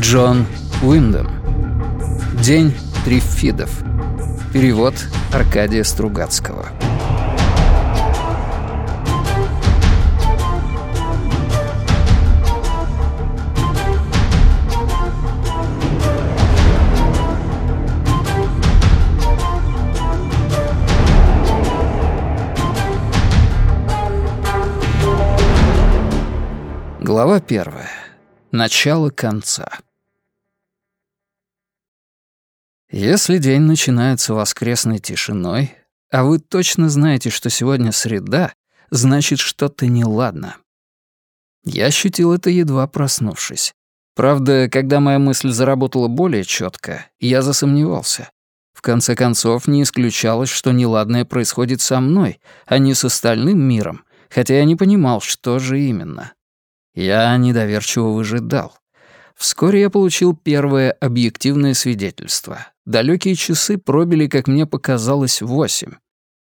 Джон Уиндом. День Трифидов. Перевод Аркадия Стругацкого. Глава первая. Начало конца. Если день начинается воскресной тишиной, а вы точно знаете, что сегодня среда, значит, что-то неладно. Я ощутил это, едва проснувшись. Правда, когда моя мысль заработала более четко, я засомневался. В конце концов, не исключалось, что неладное происходит со мной, а не с остальным миром, хотя я не понимал, что же именно. Я недоверчиво выжидал. Вскоре я получил первое объективное свидетельство. Далекие часы пробили, как мне показалось, восемь.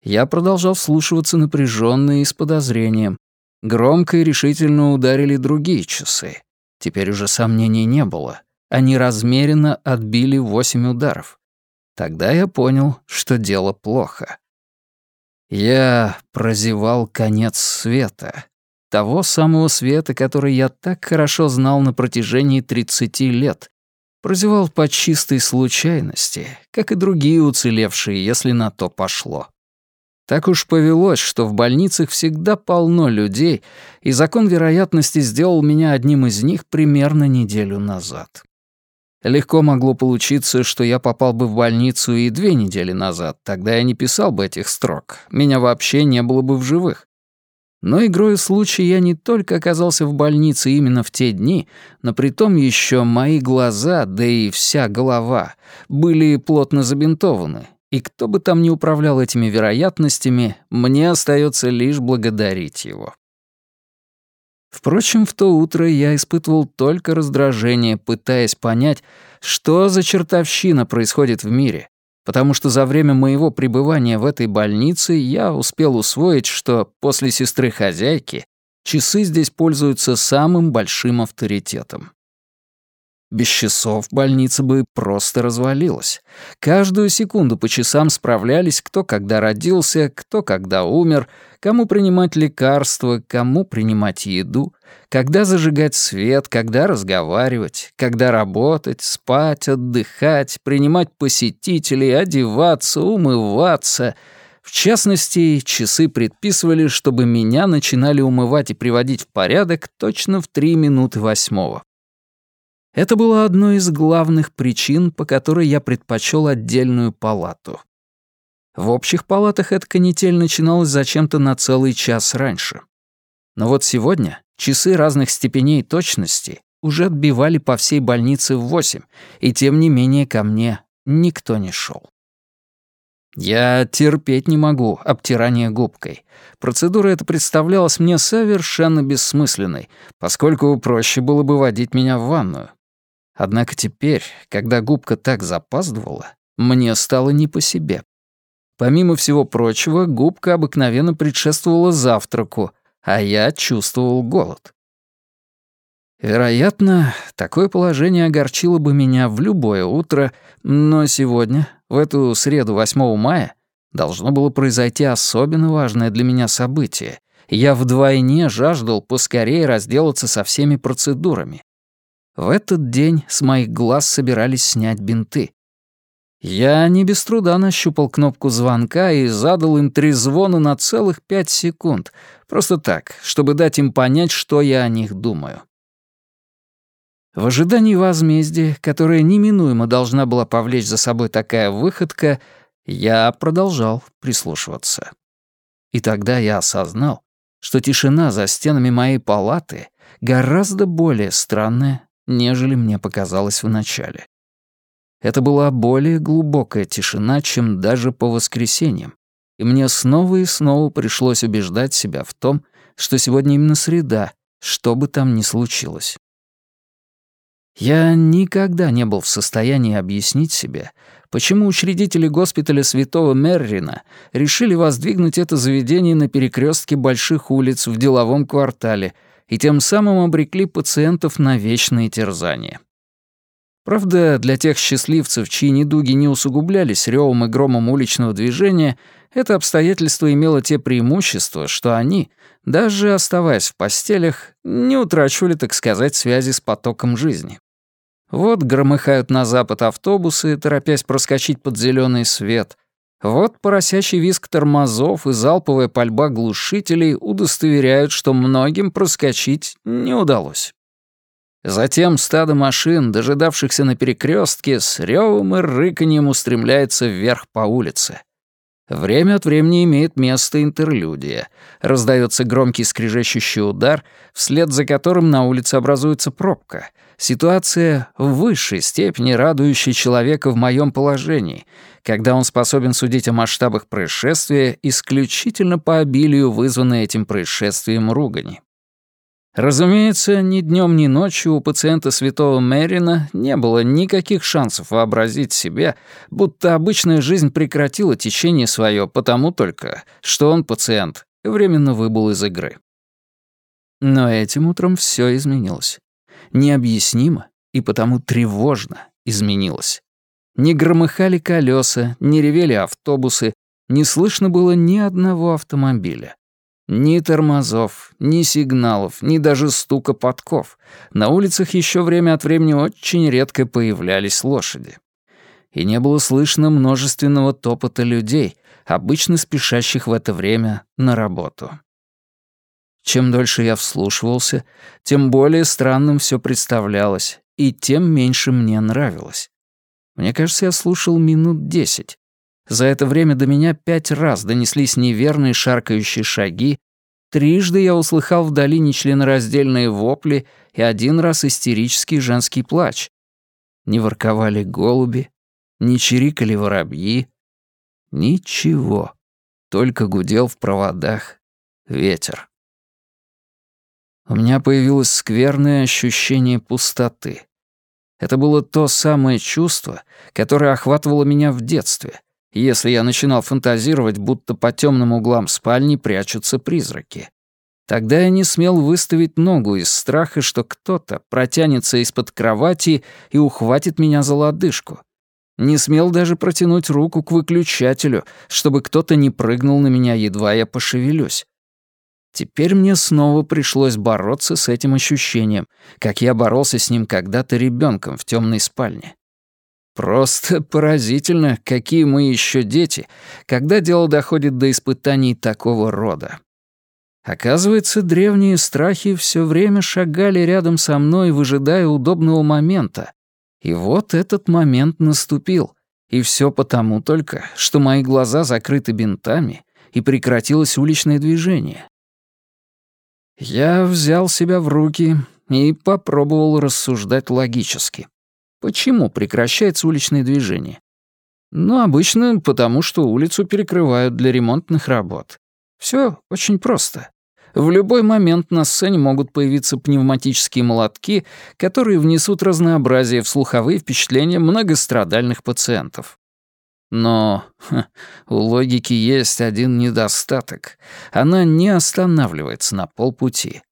Я продолжал вслушиваться напряженно и с подозрением. Громко и решительно ударили другие часы. Теперь уже сомнений не было. Они размеренно отбили восемь ударов. Тогда я понял, что дело плохо. Я прозевал конец света. Того самого света, который я так хорошо знал на протяжении 30 лет. Прозевал по чистой случайности, как и другие уцелевшие, если на то пошло. Так уж повелось, что в больницах всегда полно людей, и закон вероятности сделал меня одним из них примерно неделю назад. Легко могло получиться, что я попал бы в больницу и две недели назад, тогда я не писал бы этих строк, меня вообще не было бы в живых. Но игрой случая я не только оказался в больнице именно в те дни, но притом еще мои глаза, да и вся голова, были плотно забинтованы, и кто бы там ни управлял этими вероятностями, мне остается лишь благодарить его. Впрочем, в то утро я испытывал только раздражение, пытаясь понять, что за чертовщина происходит в мире, потому что за время моего пребывания в этой больнице я успел усвоить, что после сестры-хозяйки часы здесь пользуются самым большим авторитетом. Без часов больница бы просто развалилась. Каждую секунду по часам справлялись, кто когда родился, кто когда умер, кому принимать лекарства, кому принимать еду, когда зажигать свет, когда разговаривать, когда работать, спать, отдыхать, принимать посетителей, одеваться, умываться. В частности, часы предписывали, чтобы меня начинали умывать и приводить в порядок точно в три минуты восьмого. Это было одной из главных причин, по которой я предпочел отдельную палату. В общих палатах эта канитель начиналась зачем-то на целый час раньше. Но вот сегодня часы разных степеней точности уже отбивали по всей больнице в восемь, и тем не менее ко мне никто не шел. Я терпеть не могу обтирание губкой. Процедура эта представлялась мне совершенно бессмысленной, поскольку проще было бы водить меня в ванную. Однако теперь, когда губка так запаздывала, мне стало не по себе. Помимо всего прочего, губка обыкновенно предшествовала завтраку, а я чувствовал голод. Вероятно, такое положение огорчило бы меня в любое утро, но сегодня, в эту среду 8 мая, должно было произойти особенно важное для меня событие. Я вдвойне жаждал поскорее разделаться со всеми процедурами. В этот день с моих глаз собирались снять бинты. Я не без труда нащупал кнопку звонка и задал им три звона на целых пять секунд. Просто так, чтобы дать им понять, что я о них думаю. В ожидании возмездия, которое неминуемо должна была повлечь за собой такая выходка, я продолжал прислушиваться. И тогда я осознал, что тишина за стенами моей палаты гораздо более странная, нежели мне показалось вначале. Это была более глубокая тишина, чем даже по воскресеньям, и мне снова и снова пришлось убеждать себя в том, что сегодня именно среда, что бы там ни случилось. Я никогда не был в состоянии объяснить себе, почему учредители госпиталя Святого Меррина решили воздвигнуть это заведение на перекрестке больших улиц в деловом квартале — и тем самым обрекли пациентов на вечные терзания. Правда, для тех счастливцев, чьи недуги не усугублялись ревом и громом уличного движения, это обстоятельство имело те преимущества, что они, даже оставаясь в постелях, не утрачивали, так сказать, связи с потоком жизни. Вот громыхают на запад автобусы, торопясь проскочить под зеленый свет. Вот поросящий визг тормозов и залповая пальба глушителей удостоверяют, что многим проскочить не удалось. Затем стадо машин, дожидавшихся на перекрестке, с ревом и рыканьем устремляется вверх по улице. Время от времени имеет место интерлюдия. Раздается громкий скрежещущий удар, вслед за которым на улице образуется пробка. Ситуация в высшей степени радующая человека в моем положении, когда он способен судить о масштабах происшествия исключительно по обилию вызванной этим происшествием ругани. Разумеется, ни днем, ни ночью у пациента святого Мэрина не было никаких шансов вообразить себе, будто обычная жизнь прекратила течение свое потому только, что он, пациент, временно выбыл из игры. Но этим утром все изменилось. Необъяснимо и потому тревожно изменилось. Не громыхали колеса, не ревели автобусы, не слышно было ни одного автомобиля. Ни тормозов, ни сигналов, ни даже стука подков. На улицах еще время от времени очень редко появлялись лошади. И не было слышно множественного топота людей, обычно спешащих в это время на работу. Чем дольше я вслушивался, тем более странным все представлялось, и тем меньше мне нравилось. Мне кажется, я слушал минут десять, за это время до меня пять раз донеслись неверные шаркающие шаги, трижды я услыхал вдали нечленораздельные вопли и один раз истерический женский плач. Не ворковали голуби, не чирикали воробьи. Ничего, только гудел в проводах ветер. У меня появилось скверное ощущение пустоты. Это было то самое чувство, которое охватывало меня в детстве — если я начинал фантазировать, будто по темным углам спальни прячутся призраки. Тогда я не смел выставить ногу из страха, что кто-то протянется из-под кровати и ухватит меня за лодыжку. Не смел даже протянуть руку к выключателю, чтобы кто-то не прыгнул на меня, едва я пошевелюсь. Теперь мне снова пришлось бороться с этим ощущением, как я боролся с ним когда-то ребенком в темной спальне. Просто поразительно, какие мы еще дети, когда дело доходит до испытаний такого рода. Оказывается, древние страхи все время шагали рядом со мной, выжидая удобного момента. И вот этот момент наступил. И все потому только, что мои глаза закрыты бинтами, и прекратилось уличное движение. Я взял себя в руки и попробовал рассуждать логически. Почему прекращается уличное движение? Ну, обычно потому, что улицу перекрывают для ремонтных работ. Все очень просто. В любой момент на сцене могут появиться пневматические молотки, которые внесут разнообразие в слуховые впечатления многострадальных пациентов. Но ха, у логики есть один недостаток. Она не останавливается на полпути.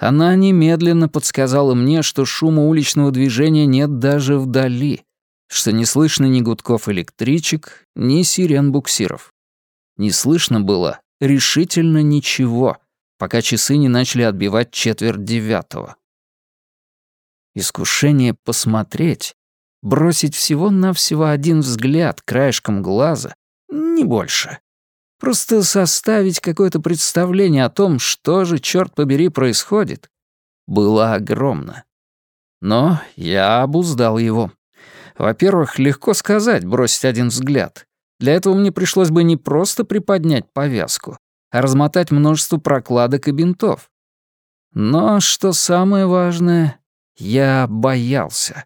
Она немедленно подсказала мне, что шума уличного движения нет даже вдали, что не слышно ни гудков электричек, ни сирен буксиров. Не слышно было решительно ничего, пока часы не начали отбивать четверть девятого. Искушение посмотреть, бросить всего-навсего один взгляд краешком глаза, не больше, Просто составить какое-то представление о том, что же, черт побери, происходит, было огромно. Но я обуздал его. Во-первых, легко сказать, бросить один взгляд. Для этого мне пришлось бы не просто приподнять повязку, а размотать множество прокладок и бинтов. Но, что самое важное, я боялся.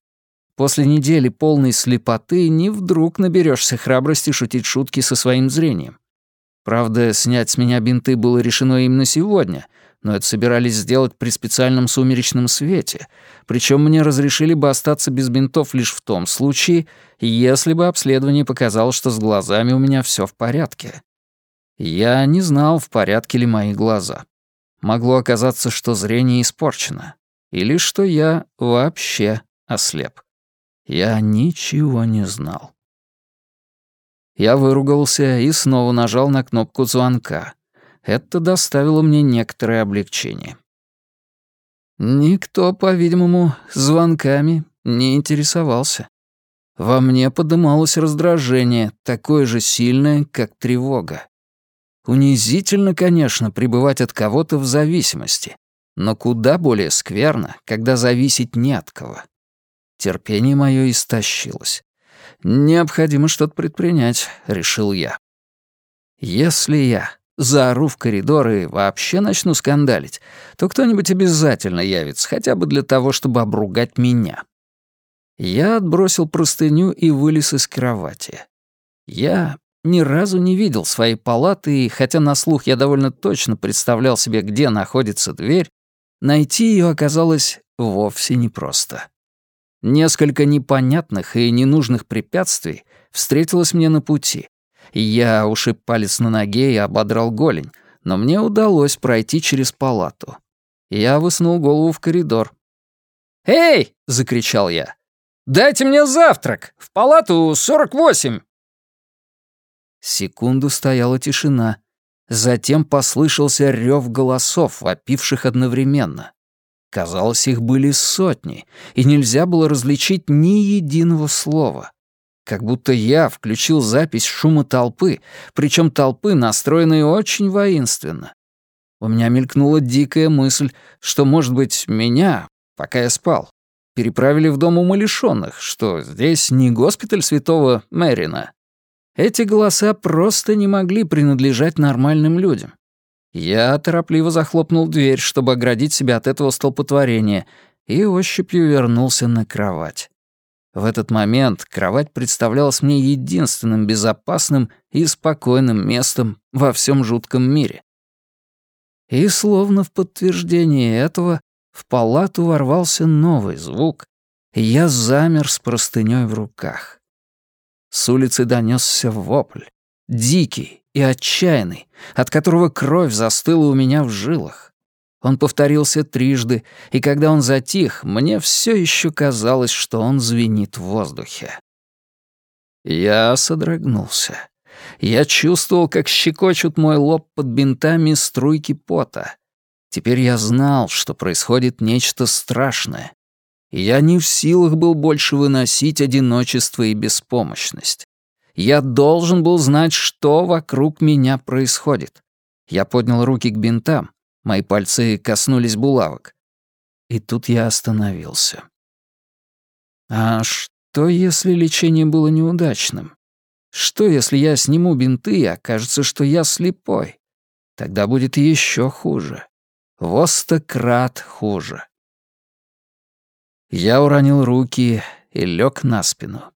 После недели полной слепоты не вдруг наберешься храбрости шутить шутки со своим зрением. Правда, снять с меня бинты было решено именно сегодня, но это собирались сделать при специальном сумеречном свете, причем мне разрешили бы остаться без бинтов лишь в том случае, если бы обследование показало, что с глазами у меня все в порядке. Я не знал, в порядке ли мои глаза. Могло оказаться, что зрение испорчено, или что я вообще ослеп. Я ничего не знал. Я выругался и снова нажал на кнопку звонка. Это доставило мне некоторое облегчение. Никто, по-видимому, звонками не интересовался. Во мне подымалось раздражение, такое же сильное, как тревога. Унизительно, конечно, пребывать от кого-то в зависимости, но куда более скверно, когда зависеть не от кого. Терпение мое истощилось. «Необходимо что-то предпринять», — решил я. «Если я заору в коридор и вообще начну скандалить, то кто-нибудь обязательно явится, хотя бы для того, чтобы обругать меня». Я отбросил простыню и вылез из кровати. Я ни разу не видел своей палаты, и хотя на слух я довольно точно представлял себе, где находится дверь, найти ее оказалось вовсе непросто. Несколько непонятных и ненужных препятствий встретилось мне на пути. Я ушиб палец на ноге и ободрал голень, но мне удалось пройти через палату. Я высунул голову в коридор. «Эй!» — закричал я. «Дайте мне завтрак! В палату 48!» Секунду стояла тишина. Затем послышался рев голосов, вопивших одновременно. Казалось, их были сотни, и нельзя было различить ни единого слова. Как будто я включил запись шума толпы, причем толпы, настроенной очень воинственно. У меня мелькнула дикая мысль, что, может быть, меня, пока я спал, переправили в дом умалишенных, что здесь не госпиталь святого Мэрина. Эти голоса просто не могли принадлежать нормальным людям. Я торопливо захлопнул дверь, чтобы оградить себя от этого столпотворения, и ощупью вернулся на кровать. В этот момент кровать представлялась мне единственным безопасным и спокойным местом во всем жутком мире. И словно в подтверждение этого в палату ворвался новый звук, и я замер с простыней в руках. С улицы донесся вопль, дикий, и отчаянный, от которого кровь застыла у меня в жилах. Он повторился трижды, и когда он затих, мне все еще казалось, что он звенит в воздухе. Я содрогнулся. Я чувствовал, как щекочут мой лоб под бинтами струйки пота. Теперь я знал, что происходит нечто страшное. Я не в силах был больше выносить одиночество и беспомощность. Я должен был знать, что вокруг меня происходит. Я поднял руки к бинтам, мои пальцы коснулись булавок. И тут я остановился. А что, если лечение было неудачным? Что, если я сниму бинты и окажется, что я слепой? Тогда будет еще хуже. Востократ хуже. Я уронил руки и лег на спину.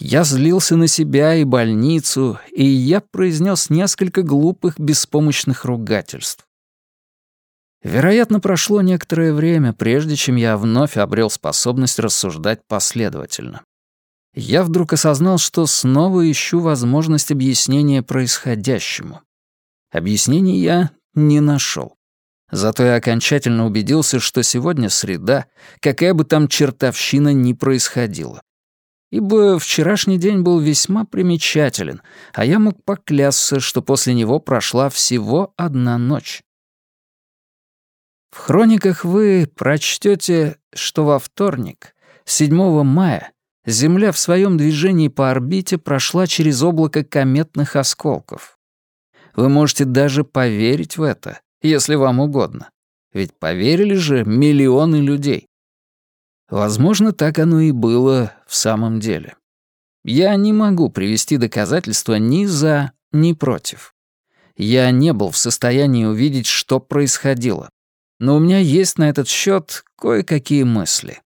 Я злился на себя и больницу, и я произнес несколько глупых, беспомощных ругательств. Вероятно, прошло некоторое время, прежде чем я вновь обрел способность рассуждать последовательно. Я вдруг осознал, что снова ищу возможность объяснения происходящему. Объяснений я не нашел. Зато я окончательно убедился, что сегодня среда, какая бы там чертовщина ни происходила ибо вчерашний день был весьма примечателен, а я мог поклясться, что после него прошла всего одна ночь. В хрониках вы прочтете, что во вторник, 7 мая, Земля в своем движении по орбите прошла через облако кометных осколков. Вы можете даже поверить в это, если вам угодно. Ведь поверили же миллионы людей. Возможно, так оно и было в самом деле. Я не могу привести доказательства ни за, ни против. Я не был в состоянии увидеть, что происходило. Но у меня есть на этот счет кое-какие мысли.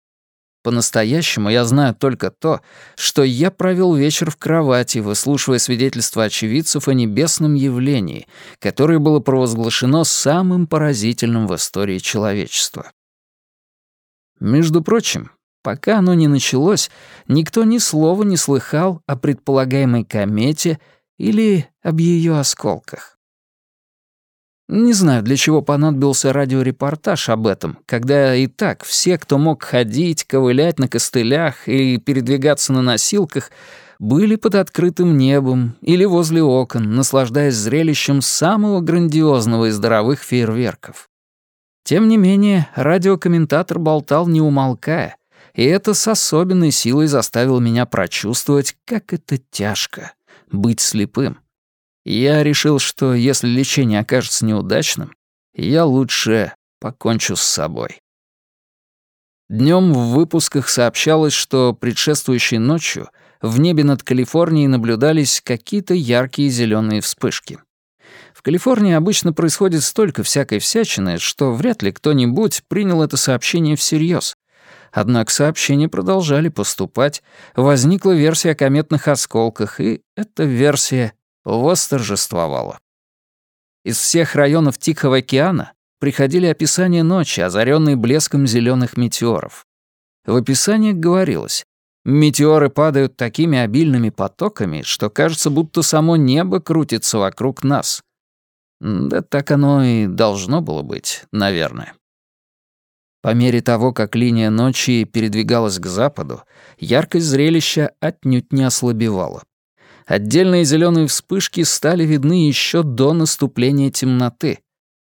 По-настоящему я знаю только то, что я провел вечер в кровати, выслушивая свидетельства очевидцев о небесном явлении, которое было провозглашено самым поразительным в истории человечества. Между прочим, пока оно не началось, никто ни слова не слыхал о предполагаемой комете или об ее осколках. Не знаю, для чего понадобился радиорепортаж об этом, когда и так все, кто мог ходить, ковылять на костылях и передвигаться на носилках, были под открытым небом или возле окон, наслаждаясь зрелищем самого грандиозного из здоровых фейерверков. Тем не менее, радиокомментатор болтал не умолкая, и это с особенной силой заставило меня прочувствовать, как это тяжко — быть слепым. Я решил, что если лечение окажется неудачным, я лучше покончу с собой. Днем в выпусках сообщалось, что предшествующей ночью в небе над Калифорнией наблюдались какие-то яркие зеленые вспышки. В Калифорнии обычно происходит столько всякой всячины, что вряд ли кто-нибудь принял это сообщение всерьез. Однако сообщения продолжали поступать, возникла версия о кометных осколках, и эта версия восторжествовала. Из всех районов Тихого океана приходили описания ночи, озаренные блеском зеленых метеоров. В описаниях говорилось, метеоры падают такими обильными потоками, что кажется, будто само небо крутится вокруг нас. Да так оно и должно было быть, наверное. По мере того, как линия ночи передвигалась к западу, яркость зрелища отнюдь не ослабевала. Отдельные зеленые вспышки стали видны еще до наступления темноты.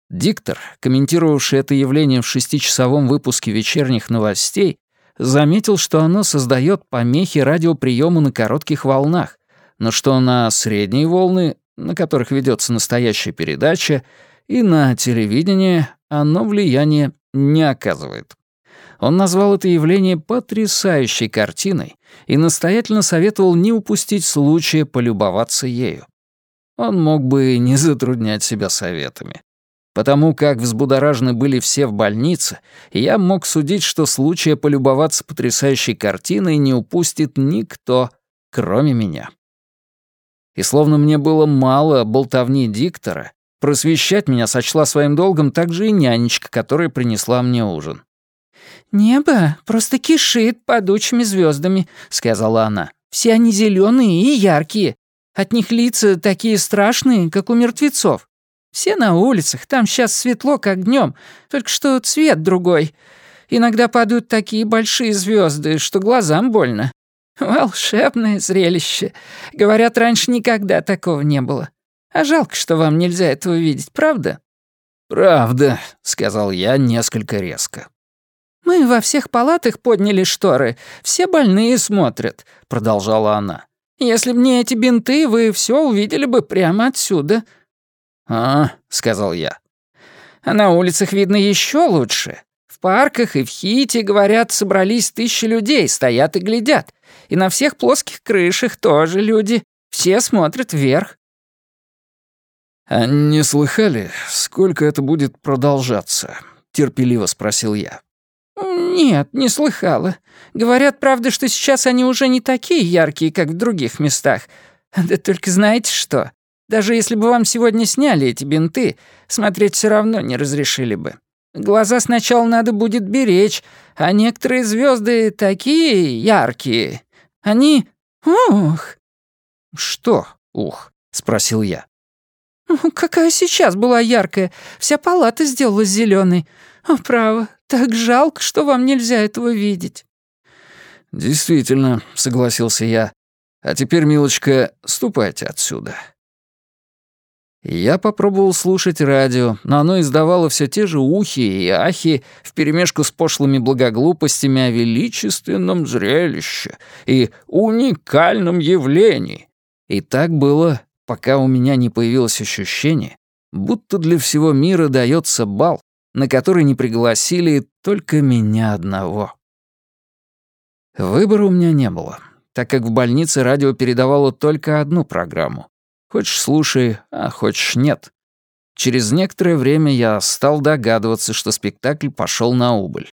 Диктор, комментировавший это явление в шестичасовом выпуске вечерних новостей, заметил, что оно создает помехи радиоприему на коротких волнах, но что на средние волны, на которых ведется настоящая передача, и на телевидение оно влияние не оказывает. Он назвал это явление потрясающей картиной и настоятельно советовал не упустить случая полюбоваться ею. Он мог бы не затруднять себя советами. Потому как взбудоражены были все в больнице, я мог судить, что случая полюбоваться потрясающей картиной не упустит никто, кроме меня. И словно мне было мало болтовни диктора, просвещать меня сочла своим долгом также и нянечка, которая принесла мне ужин. «Небо просто кишит падучими звездами», — сказала она. «Все они зеленые и яркие. От них лица такие страшные, как у мертвецов. Все на улицах, там сейчас светло, как днем, только что цвет другой. Иногда падают такие большие звезды, что глазам больно. Волшебное зрелище. Говорят, раньше никогда такого не было. А жалко, что вам нельзя этого видеть, правда?» «Правда», — сказал я несколько резко. «Мы во всех палатах подняли шторы. Все больные смотрят», — продолжала она. «Если б не эти бинты, вы все увидели бы прямо отсюда». «А», — сказал я. «А на улицах видно еще лучше. В парках и в Хите, говорят, собрались тысячи людей, стоят и глядят. И на всех плоских крышах тоже люди. Все смотрят вверх». «А не слыхали, сколько это будет продолжаться?» — терпеливо спросил я. «Нет, не слыхала. Говорят, правда, что сейчас они уже не такие яркие, как в других местах. Да только знаете что? Даже если бы вам сегодня сняли эти бинты, смотреть все равно не разрешили бы. Глаза сначала надо будет беречь, а некоторые звезды такие яркие. Они... Ух!» «Что ух?» — спросил я. «Какая сейчас была яркая. Вся палата сделалась зеленой. О, право, так жалко, что вам нельзя этого видеть». «Действительно», — согласился я. «А теперь, милочка, ступайте отсюда». Я попробовал слушать радио, но оно издавало все те же ухи и ахи вперемешку с пошлыми благоглупостями о величественном зрелище и уникальном явлении. И так было, пока у меня не появилось ощущение, будто для всего мира дается бал, на который не пригласили только меня одного. Выбора у меня не было, так как в больнице радио передавало только одну программу. Хочешь — слушай, а хочешь — нет. Через некоторое время я стал догадываться, что спектакль пошел на убыль.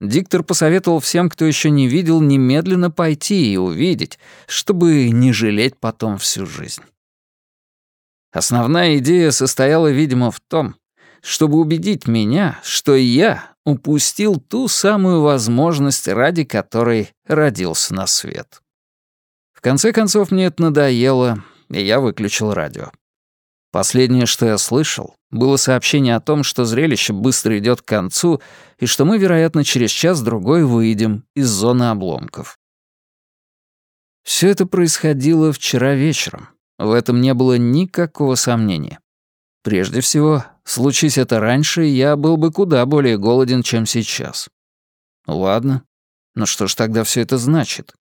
Диктор посоветовал всем, кто еще не видел, немедленно пойти и увидеть, чтобы не жалеть потом всю жизнь. Основная идея состояла, видимо, в том, чтобы убедить меня, что я упустил ту самую возможность, ради которой родился на свет. В конце концов, мне это надоело, и я выключил радио. Последнее, что я слышал, было сообщение о том, что зрелище быстро идет к концу и что мы, вероятно, через час-другой выйдем из зоны обломков. Все это происходило вчера вечером. В этом не было никакого сомнения. Прежде всего, случись это раньше, я был бы куда более голоден, чем сейчас. Ладно, но что ж тогда все это значит?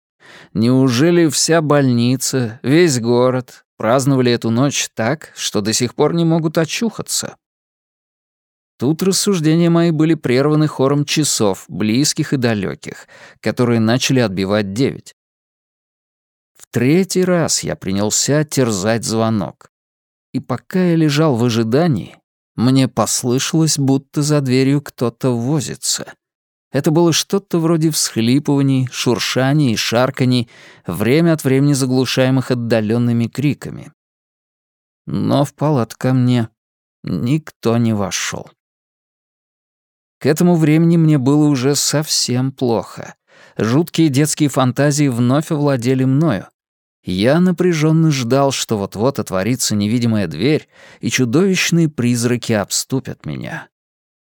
Неужели вся больница, весь город праздновали эту ночь так, что до сих пор не могут очухаться? Тут рассуждения мои были прерваны хором часов, близких и далеких, которые начали отбивать девять. В третий раз я принялся терзать звонок. И пока я лежал в ожидании, мне послышалось, будто за дверью кто-то возится. Это было что-то вроде всхлипываний, шуршаний и шарканий, время от времени заглушаемых отдаленными криками. Но в палат ко мне никто не вошел. К этому времени мне было уже совсем плохо. Жуткие детские фантазии вновь овладели мною. Я напряженно ждал, что вот-вот отворится невидимая дверь, и чудовищные призраки обступят меня.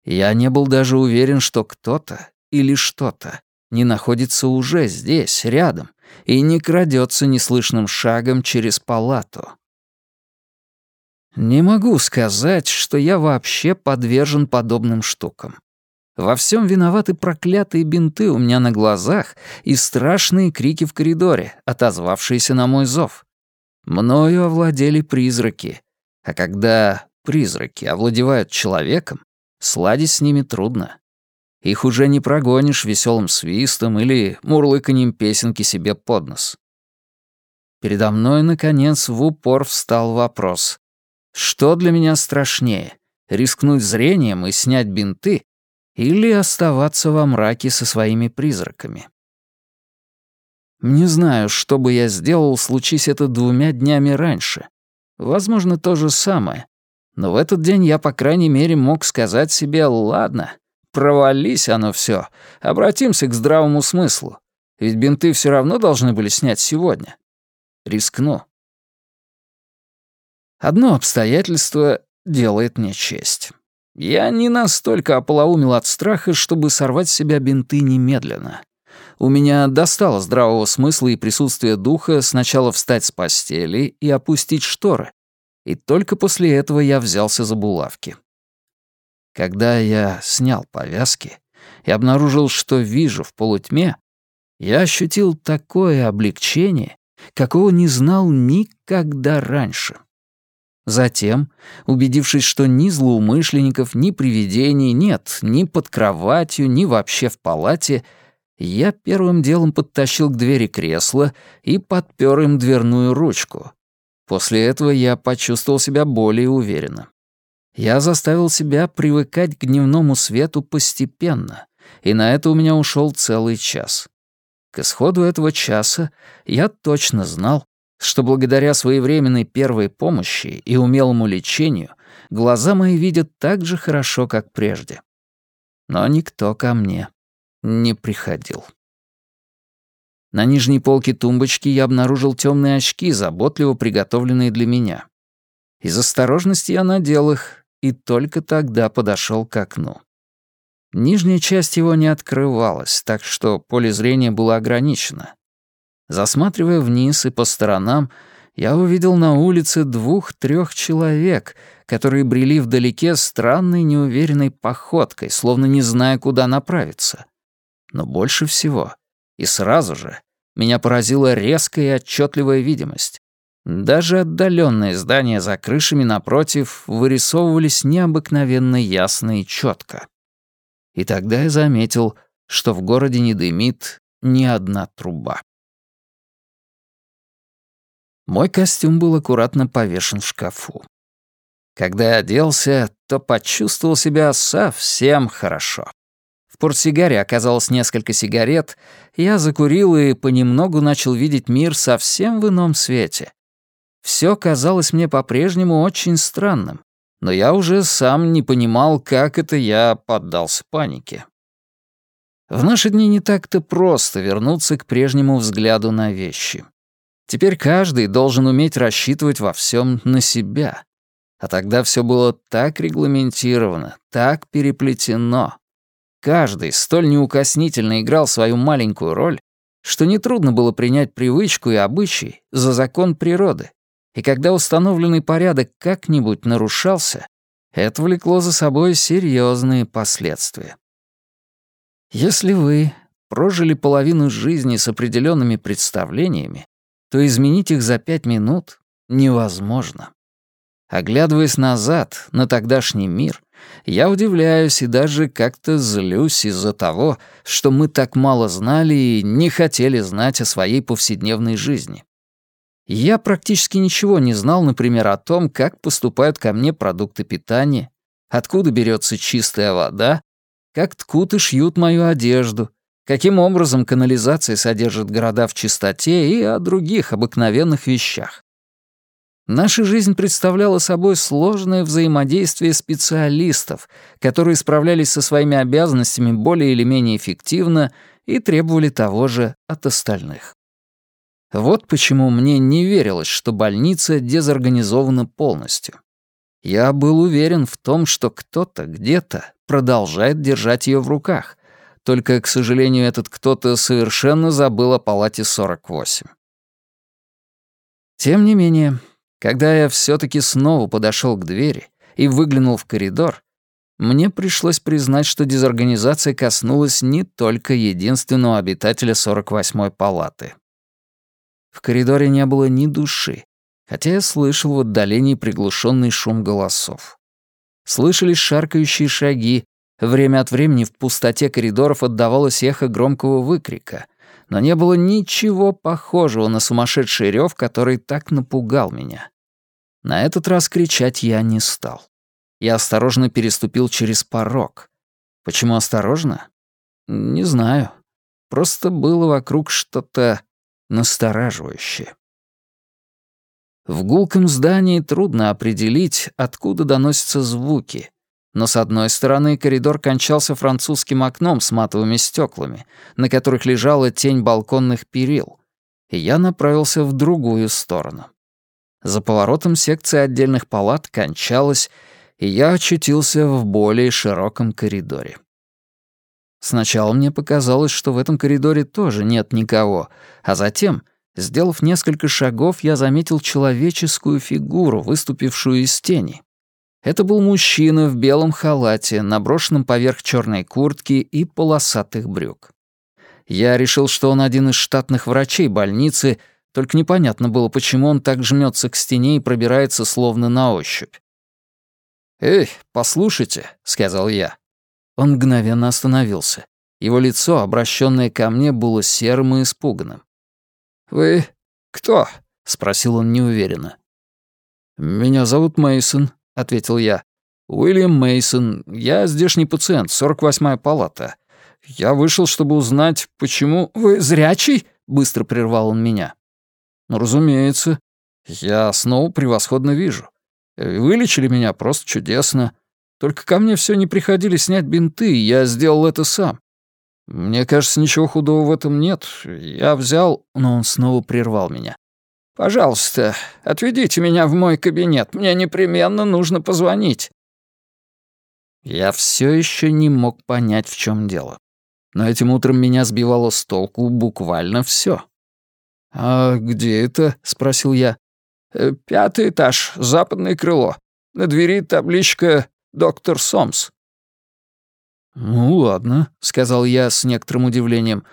Я не был даже уверен, что кто-то или что-то не находится уже здесь, рядом, и не крадется неслышным шагом через палату. Не могу сказать, что я вообще подвержен подобным штукам. Во всем виноваты проклятые бинты у меня на глазах и страшные крики в коридоре, отозвавшиеся на мой зов. Мною овладели призраки, а когда призраки овладевают человеком, сладить с ними трудно. Их уже не прогонишь веселым свистом или мурлыканьем песенки себе под нос. Передо мной, наконец, в упор встал вопрос. Что для меня страшнее, рискнуть зрением и снять бинты или оставаться во мраке со своими призраками? Не знаю, что бы я сделал, случись это двумя днями раньше. Возможно, то же самое. Но в этот день я, по крайней мере, мог сказать себе «Ладно, Провались оно все. Обратимся к здравому смыслу. Ведь бинты все равно должны были снять сегодня. Рискну. Одно обстоятельство делает мне честь. Я не настолько ополоумел от страха, чтобы сорвать с себя бинты немедленно. У меня достало здравого смысла и присутствия духа сначала встать с постели и опустить шторы, и только после этого я взялся за булавки. Когда я снял повязки и обнаружил, что вижу в полутьме, я ощутил такое облегчение, какого не знал никогда раньше. Затем, убедившись, что ни злоумышленников, ни привидений нет ни под кроватью, ни вообще в палате, я первым делом подтащил к двери кресло и подпер им дверную ручку. После этого я почувствовал себя более уверенно. Я заставил себя привыкать к дневному свету постепенно, и на это у меня ушел целый час. К исходу этого часа я точно знал, что благодаря своевременной первой помощи и умелому лечению глаза мои видят так же хорошо, как прежде. Но никто ко мне не приходил. На нижней полке тумбочки я обнаружил темные очки, заботливо приготовленные для меня. Из осторожности я надел их, и только тогда подошел к окну. Нижняя часть его не открывалась, так что поле зрения было ограничено. Засматривая вниз и по сторонам, я увидел на улице двух-трех человек, которые брели вдалеке странной неуверенной походкой, словно не зная, куда направиться. Но больше всего, и сразу же, меня поразила резкая и отчетливая видимость. Даже отдаленные здания за крышами напротив вырисовывались необыкновенно ясно и четко. И тогда я заметил, что в городе не дымит ни одна труба. Мой костюм был аккуратно повешен в шкафу. Когда я оделся, то почувствовал себя совсем хорошо. В портсигаре оказалось несколько сигарет, я закурил и понемногу начал видеть мир совсем в ином свете. Все казалось мне по-прежнему очень странным, но я уже сам не понимал, как это я поддался панике. В наши дни не так-то просто вернуться к прежнему взгляду на вещи. Теперь каждый должен уметь рассчитывать во всем на себя. А тогда все было так регламентировано, так переплетено. Каждый столь неукоснительно играл свою маленькую роль, что нетрудно было принять привычку и обычай за закон природы. И когда установленный порядок как-нибудь нарушался, это влекло за собой серьезные последствия. Если вы прожили половину жизни с определенными представлениями, то изменить их за пять минут невозможно. Оглядываясь назад на тогдашний мир, я удивляюсь и даже как-то злюсь из-за того, что мы так мало знали и не хотели знать о своей повседневной жизни. Я практически ничего не знал, например, о том, как поступают ко мне продукты питания, откуда берется чистая вода, как ткут и шьют мою одежду, каким образом канализация содержит города в чистоте и о других обыкновенных вещах. Наша жизнь представляла собой сложное взаимодействие специалистов, которые справлялись со своими обязанностями более или менее эффективно и требовали того же от остальных. Вот почему мне не верилось, что больница дезорганизована полностью. Я был уверен в том, что кто-то где-то продолжает держать ее в руках, только, к сожалению, этот кто-то совершенно забыл о палате 48. Тем не менее, когда я все-таки снова подошел к двери и выглянул в коридор, мне пришлось признать, что дезорганизация коснулась не только единственного обитателя 48-й палаты. В коридоре не было ни души, хотя я слышал в отдалении приглушенный шум голосов. Слышались шаркающие шаги, время от времени в пустоте коридоров отдавалось эхо громкого выкрика — но не было ничего похожего на сумасшедший рев, который так напугал меня. На этот раз кричать я не стал. Я осторожно переступил через порог. Почему осторожно? Не знаю. Просто было вокруг что-то настораживающее. В гулком здании трудно определить, откуда доносятся звуки, но с одной стороны коридор кончался французским окном с матовыми стеклами, на которых лежала тень балконных перил, и я направился в другую сторону. За поворотом секция отдельных палат кончалась, и я очутился в более широком коридоре. Сначала мне показалось, что в этом коридоре тоже нет никого, а затем, сделав несколько шагов, я заметил человеческую фигуру, выступившую из тени. Это был мужчина в белом халате, наброшенном поверх черной куртки и полосатых брюк. Я решил, что он один из штатных врачей больницы, только непонятно было, почему он так жмется к стене и пробирается словно на ощупь. «Эй, послушайте», — сказал я. Он мгновенно остановился. Его лицо, обращенное ко мне, было серым и испуганным. «Вы кто?» — спросил он неуверенно. «Меня зовут Мейсон, ответил я. «Уильям Мейсон, я здешний пациент, 48-я палата. Я вышел, чтобы узнать, почему...» «Вы зрячий?» — быстро прервал он меня. «Ну, разумеется. Я снова превосходно вижу. Вылечили меня просто чудесно. Только ко мне все не приходили снять бинты, я сделал это сам. Мне кажется, ничего худого в этом нет. Я взял...» Но он снова прервал меня. Пожалуйста, отведите меня в мой кабинет. Мне непременно нужно позвонить». Я все еще не мог понять, в чем дело. Но этим утром меня сбивало с толку буквально все. «А где это?» — спросил я. «Э, «Пятый этаж, западное крыло. На двери табличка «Доктор Сомс». «Ну ладно», — сказал я с некоторым удивлением.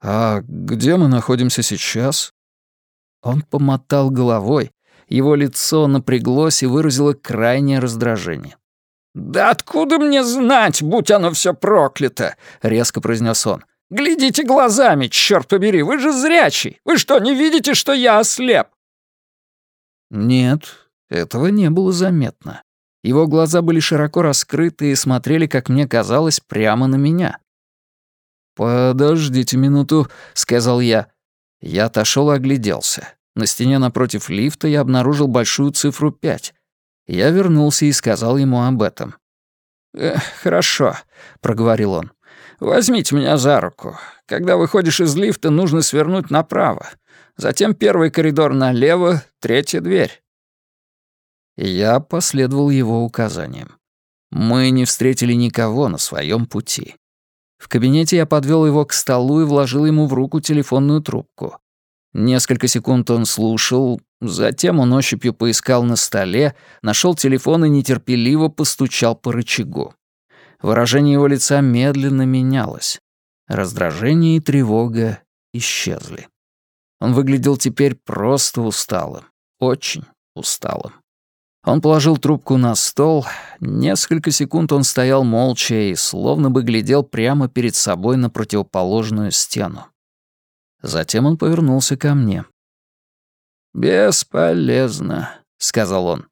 «А где мы находимся сейчас?» Он помотал головой, его лицо напряглось и выразило крайнее раздражение. «Да откуда мне знать, будь оно все проклято!» — резко произнес он. «Глядите глазами, черт побери, вы же зрячий! Вы что, не видите, что я ослеп?» Нет, этого не было заметно. Его глаза были широко раскрыты и смотрели, как мне казалось, прямо на меня. «Подождите минуту», — сказал я. Я отошел и огляделся. На стене напротив лифта я обнаружил большую цифру 5. Я вернулся и сказал ему об этом. «Э, «Хорошо», — проговорил он. «Возьмите меня за руку. Когда выходишь из лифта, нужно свернуть направо. Затем первый коридор налево, третья дверь». Я последовал его указаниям. Мы не встретили никого на своем пути. В кабинете я подвел его к столу и вложил ему в руку телефонную трубку. Несколько секунд он слушал, затем он ощупью поискал на столе, нашел телефон и нетерпеливо постучал по рычагу. Выражение его лица медленно менялось. Раздражение и тревога исчезли. Он выглядел теперь просто усталым, очень усталым. Он положил трубку на стол. Несколько секунд он стоял молча и словно бы глядел прямо перед собой на противоположную стену. Затем он повернулся ко мне. «Бесполезно», — сказал он.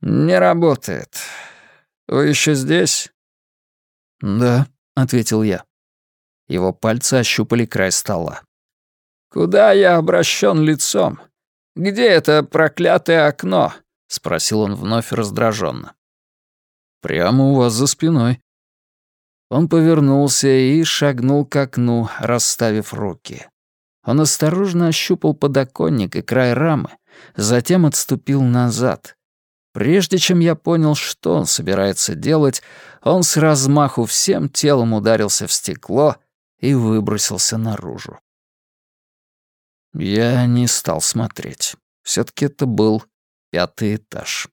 «Не работает. Вы еще здесь?» «Да», — ответил я. Его пальцы ощупали край стола. «Куда я обращен лицом? Где это проклятое окно?» — спросил он вновь раздраженно. «Прямо у вас за спиной». Он повернулся и шагнул к окну, расставив руки. Он осторожно ощупал подоконник и край рамы, затем отступил назад. Прежде чем я понял, что он собирается делать, он с размаху всем телом ударился в стекло и выбросился наружу. Я не стал смотреть. все таки это был пятый этаж.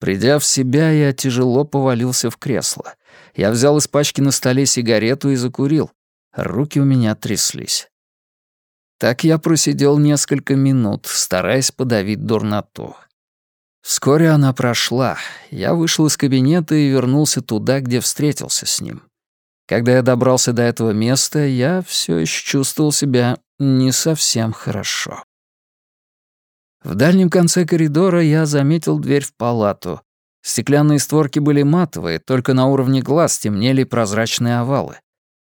Придя в себя, я тяжело повалился в кресло. Я взял из пачки на столе сигарету и закурил. Руки у меня тряслись. Так я просидел несколько минут, стараясь подавить дурноту. Вскоре она прошла. Я вышел из кабинета и вернулся туда, где встретился с ним. Когда я добрался до этого места, я все еще чувствовал себя не совсем хорошо. В дальнем конце коридора я заметил дверь в палату. Стеклянные створки были матовые, только на уровне глаз темнели прозрачные овалы.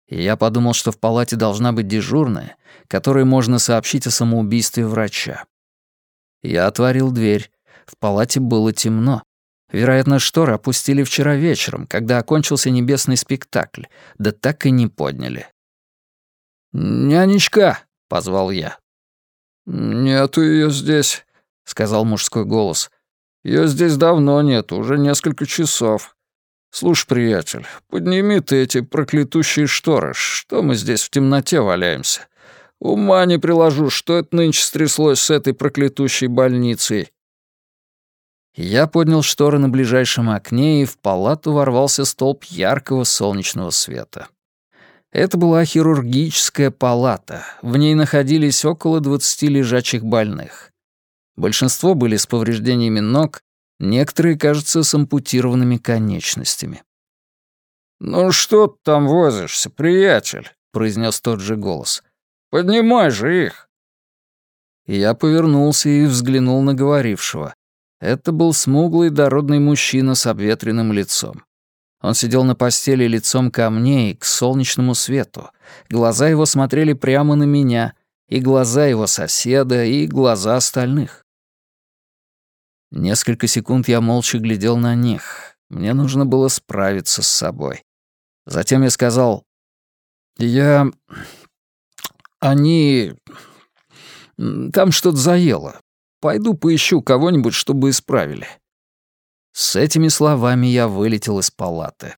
И я подумал, что в палате должна быть дежурная, которой можно сообщить о самоубийстве врача. Я отворил дверь. В палате было темно. Вероятно, шторы опустили вчера вечером, когда окончился небесный спектакль, да так и не подняли. «Нянечка!» — позвал я. «Нету ее здесь», — сказал мужской голос. Ее здесь давно нет, уже несколько часов. Слушай, приятель, подними ты эти проклятущие шторы. Что мы здесь в темноте валяемся? Ума не приложу, что это нынче стряслось с этой проклятущей больницей». Я поднял шторы на ближайшем окне, и в палату ворвался столб яркого солнечного света. Это была хирургическая палата. В ней находились около 20 лежачих больных. Большинство были с повреждениями ног, некоторые, кажется, с ампутированными конечностями. «Ну что ты там возишься, приятель?» — произнес тот же голос. «Поднимай же их!» Я повернулся и взглянул на говорившего. Это был смуглый дородный мужчина с обветренным лицом. Он сидел на постели лицом ко мне и к солнечному свету. Глаза его смотрели прямо на меня, и глаза его соседа, и глаза остальных. Несколько секунд я молча глядел на них. Мне нужно было справиться с собой. Затем я сказал, «Я... Они... Там что-то заело. Пойду поищу кого-нибудь, чтобы исправили». С этими словами я вылетел из палаты.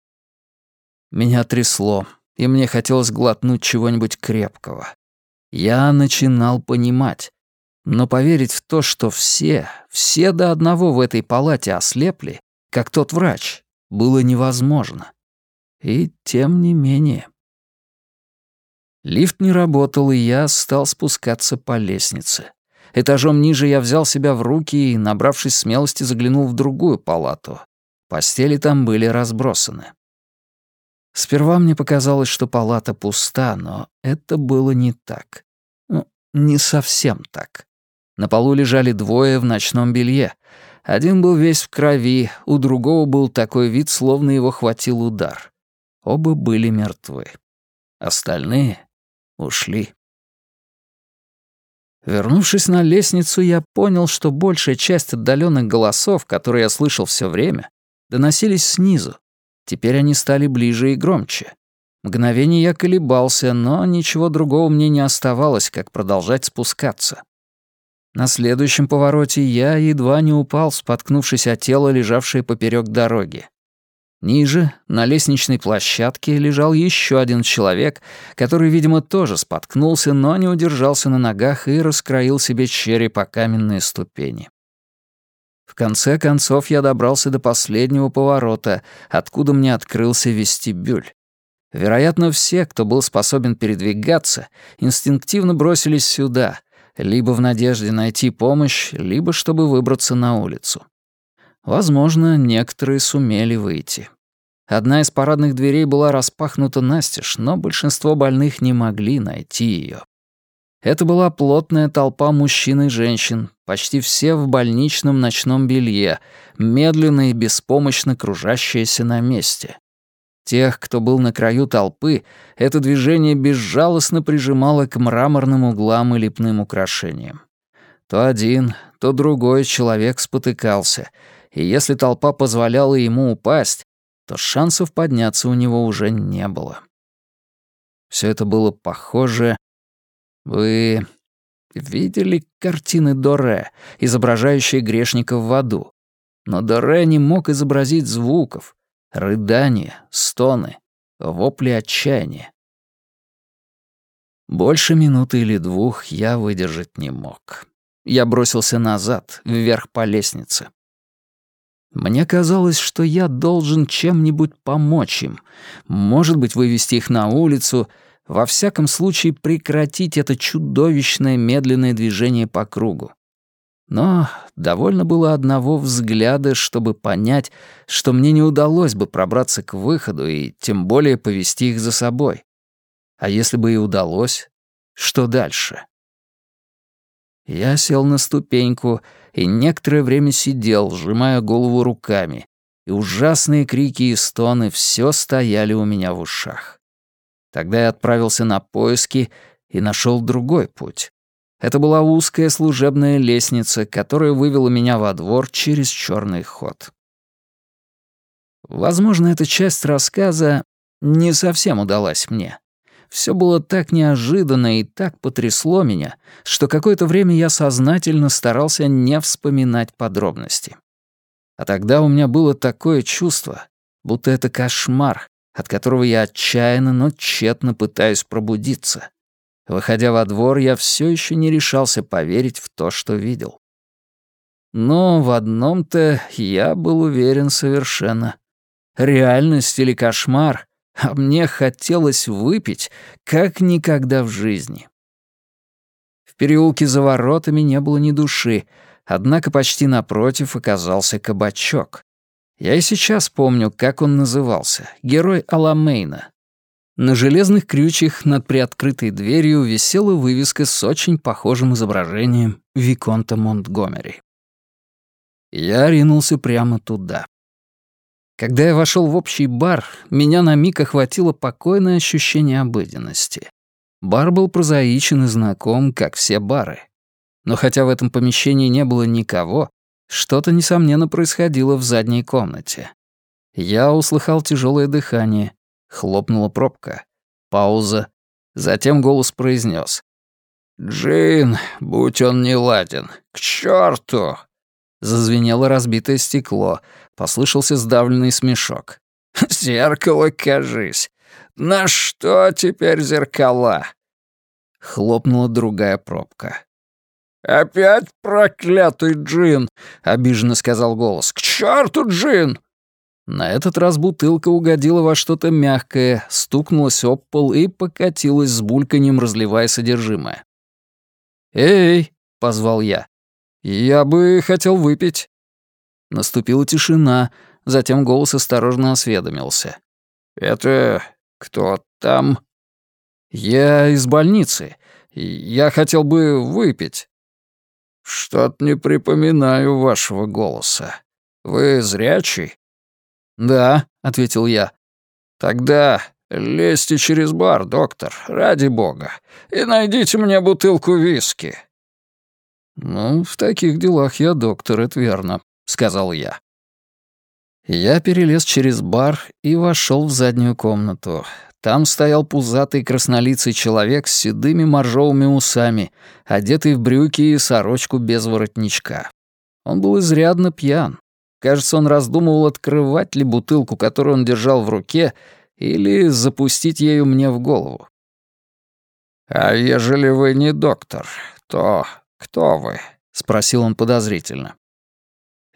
Меня трясло, и мне хотелось глотнуть чего-нибудь крепкого. Я начинал понимать. Но поверить в то, что все, все до одного в этой палате ослепли, как тот врач, было невозможно. И тем не менее. Лифт не работал, и я стал спускаться по лестнице. Этажом ниже я взял себя в руки и, набравшись смелости, заглянул в другую палату. Постели там были разбросаны. Сперва мне показалось, что палата пуста, но это было не так. Ну, не совсем так. На полу лежали двое в ночном белье. Один был весь в крови, у другого был такой вид, словно его хватил удар. Оба были мертвы. Остальные ушли. Вернувшись на лестницу, я понял, что большая часть отдаленных голосов, которые я слышал все время, доносились снизу. Теперь они стали ближе и громче. Мгновение я колебался, но ничего другого мне не оставалось, как продолжать спускаться. На следующем повороте я едва не упал, споткнувшись о тело, лежавшее поперек дороги. Ниже, на лестничной площадке, лежал еще один человек, который, видимо, тоже споткнулся, но не удержался на ногах и раскроил себе череп о каменные ступени. В конце концов я добрался до последнего поворота, откуда мне открылся вестибюль. Вероятно, все, кто был способен передвигаться, инстинктивно бросились сюда, либо в надежде найти помощь, либо чтобы выбраться на улицу. Возможно, некоторые сумели выйти. Одна из парадных дверей была распахнута настежь, но большинство больных не могли найти ее. Это была плотная толпа мужчин и женщин, почти все в больничном ночном белье, медленно и беспомощно кружащиеся на месте. Тех, кто был на краю толпы, это движение безжалостно прижимало к мраморным углам и лепным украшениям. То один, то другой человек спотыкался, и если толпа позволяла ему упасть, то шансов подняться у него уже не было. Все это было похоже... Вы видели картины Доре, изображающие грешников в аду? Но Доре не мог изобразить звуков, рыдания, стоны, вопли отчаяния. Больше минуты или двух я выдержать не мог. Я бросился назад, вверх по лестнице. Мне казалось, что я должен чем-нибудь помочь им, может быть, вывести их на улицу, во всяком случае прекратить это чудовищное медленное движение по кругу. Но довольно было одного взгляда, чтобы понять, что мне не удалось бы пробраться к выходу и тем более повести их за собой. А если бы и удалось, что дальше? Я сел на ступеньку и некоторое время сидел, сжимая голову руками, и ужасные крики и стоны все стояли у меня в ушах. Тогда я отправился на поиски и нашел другой путь. Это была узкая служебная лестница, которая вывела меня во двор через черный ход. Возможно, эта часть рассказа не совсем удалась мне. Все было так неожиданно и так потрясло меня, что какое-то время я сознательно старался не вспоминать подробности. А тогда у меня было такое чувство, будто это кошмар, от которого я отчаянно, но тщетно пытаюсь пробудиться. Выходя во двор, я все еще не решался поверить в то, что видел. Но в одном-то я был уверен совершенно. Реальность или кошмар а мне хотелось выпить, как никогда в жизни. В переулке за воротами не было ни души, однако почти напротив оказался кабачок. Я и сейчас помню, как он назывался — герой Аламейна. На железных крючьях над приоткрытой дверью висела вывеска с очень похожим изображением Виконта Монтгомери. Я ринулся прямо туда. Когда я вошел в общий бар, меня на миг охватило покойное ощущение обыденности. Бар был прозаичен и знаком, как все бары. Но хотя в этом помещении не было никого, что-то, несомненно, происходило в задней комнате. Я услыхал тяжелое дыхание, хлопнула пробка, пауза, затем голос произнес: «Джин, будь он не ладен, к черту! Зазвенело разбитое стекло, послышался сдавленный смешок. «Зеркало, кажись! На что теперь зеркала?» Хлопнула другая пробка. «Опять проклятый джин!» — обиженно сказал голос. «К черту джин!» На этот раз бутылка угодила во что-то мягкое, стукнулась об пол и покатилась с бульканьем, разливая содержимое. «Эй!» — позвал я. «Я бы хотел выпить». Наступила тишина, затем голос осторожно осведомился. «Это кто там?» «Я из больницы. Я хотел бы выпить». «Что-то не припоминаю вашего голоса. Вы зрячий?» «Да», — ответил я. «Тогда лезьте через бар, доктор, ради бога, и найдите мне бутылку виски». «Ну, в таких делах я доктор, это верно», — сказал я. Я перелез через бар и вошел в заднюю комнату. Там стоял пузатый краснолицый человек с седыми моржовыми усами, одетый в брюки и сорочку без воротничка. Он был изрядно пьян. Кажется, он раздумывал, открывать ли бутылку, которую он держал в руке, или запустить ею мне в голову. «А ежели вы не доктор, то кто вы?» — спросил он подозрительно.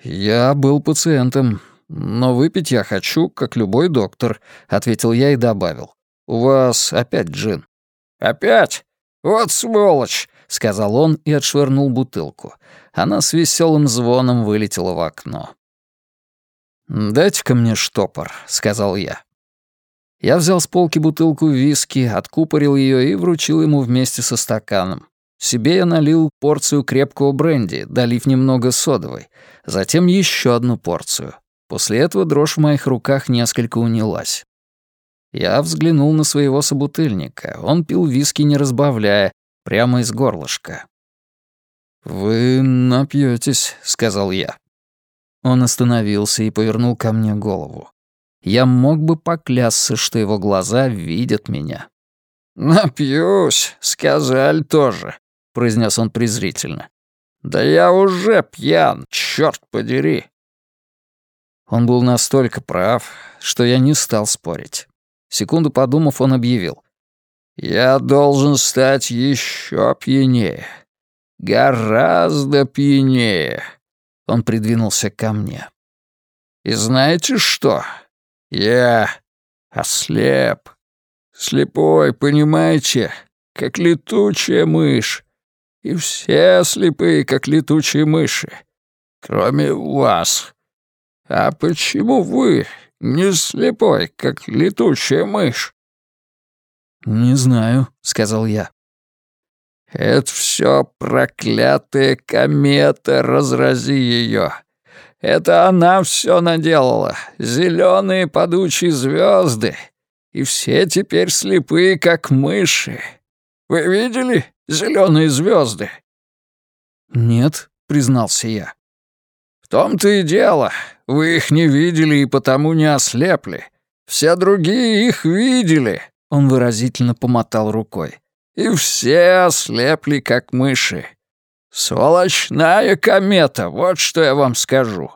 «Я был пациентом, но выпить я хочу, как любой доктор», — ответил я и добавил. «У вас опять джин». «Опять? Вот сволочь!» — сказал он и отшвырнул бутылку. Она с веселым звоном вылетела в окно. «Дайте-ка мне штопор», — сказал я. Я взял с полки бутылку виски, откупорил ее и вручил ему вместе со стаканом. Себе я налил порцию крепкого бренди, долив немного содовой, затем еще одну порцию. После этого дрожь в моих руках несколько унялась. Я взглянул на своего собутыльника. Он пил виски, не разбавляя, прямо из горлышка. «Вы напьетесь, сказал я. Он остановился и повернул ко мне голову. Я мог бы поклясться, что его глаза видят меня. «Напьюсь, сказали тоже», — произнес он презрительно. «Да я уже пьян, черт подери». Он был настолько прав, что я не стал спорить. Секунду подумав, он объявил. «Я должен стать еще пьянее. Гораздо пьянее». Он придвинулся ко мне. «И знаете что? Я ослеп. Слепой, понимаете, как летучая мышь. И все слепые, как летучие мыши. Кроме вас. А почему вы не слепой, как летучая мышь?» «Не знаю», — сказал я. «Это все проклятая комета, разрази ее. Это она все наделала. Зеленые падучие звезды. И все теперь слепые, как мыши. Вы видели зеленые звезды? Нет, признался я. В том-то и дело. Вы их не видели и потому не ослепли. Все другие их видели. Он выразительно помотал рукой. И все ослепли, как мыши. «Сволочная комета, вот что я вам скажу».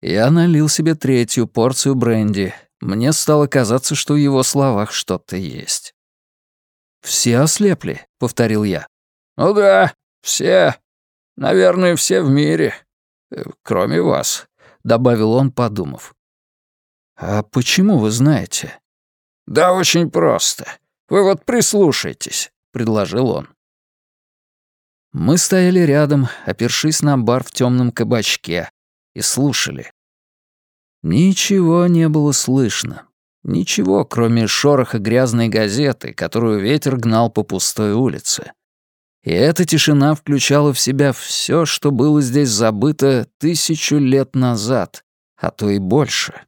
Я налил себе третью порцию бренди. Мне стало казаться, что в его словах что-то есть. «Все ослепли», — повторил я. «Ну да, все. Наверное, все в мире. Э, кроме вас», — добавил он, подумав. «А почему вы знаете?» «Да очень просто. Вы вот прислушайтесь», — предложил он. Мы стояли рядом, опершись на бар в темном кабачке, и слушали. Ничего не было слышно. Ничего, кроме шороха грязной газеты, которую ветер гнал по пустой улице. И эта тишина включала в себя все, что было здесь забыто тысячу лет назад, а то и больше.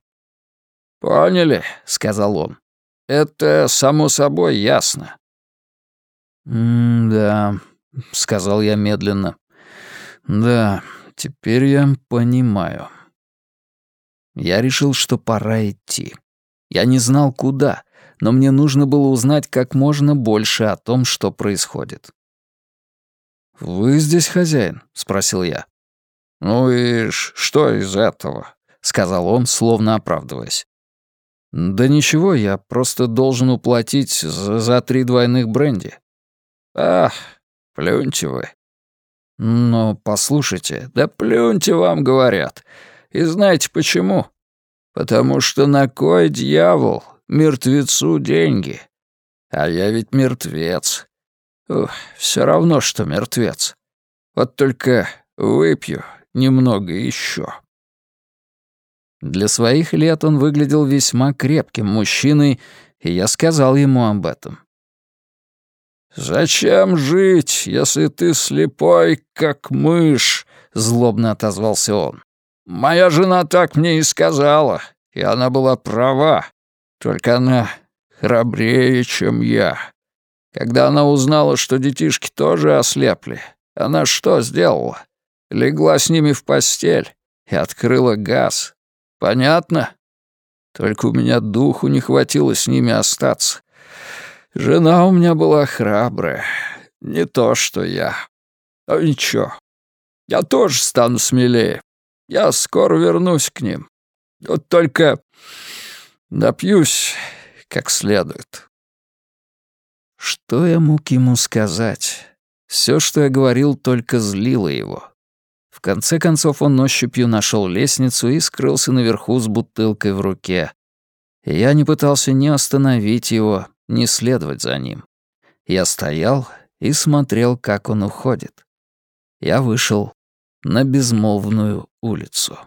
«Поняли», — сказал он. «Это само собой ясно». «М-да», — сказал я медленно. «Да, теперь я понимаю». Я решил, что пора идти. Я не знал, куда, но мне нужно было узнать как можно больше о том, что происходит. «Вы здесь хозяин?» — спросил я. «Ну и что из этого?» — сказал он, словно оправдываясь. «Да ничего, я просто должен уплатить за, за три двойных бренди». «Ах, Плюньте вы. Но послушайте, да плюньте вам, говорят. И знаете почему? Потому что на кой дьявол мертвецу деньги? А я ведь мертвец. все равно, что мертвец. Вот только выпью немного еще. Для своих лет он выглядел весьма крепким мужчиной, и я сказал ему об этом. «Зачем жить, если ты слепой, как мышь?» — злобно отозвался он. «Моя жена так мне и сказала, и она была права. Только она храбрее, чем я. Когда она узнала, что детишки тоже ослепли, она что сделала? Легла с ними в постель и открыла газ. Понятно? Только у меня духу не хватило с ними остаться. Жена у меня была храбрая. Не то, что я. А ничего. Я тоже стану смелее. Я скоро вернусь к ним. Вот только напьюсь как следует. Что я мог ему сказать? Все, что я говорил, только злило его. В конце концов он ощупью нашел лестницу и скрылся наверху с бутылкой в руке. Я не пытался ни остановить его, ни следовать за ним. Я стоял и смотрел, как он уходит. Я вышел на безмолвную улицу.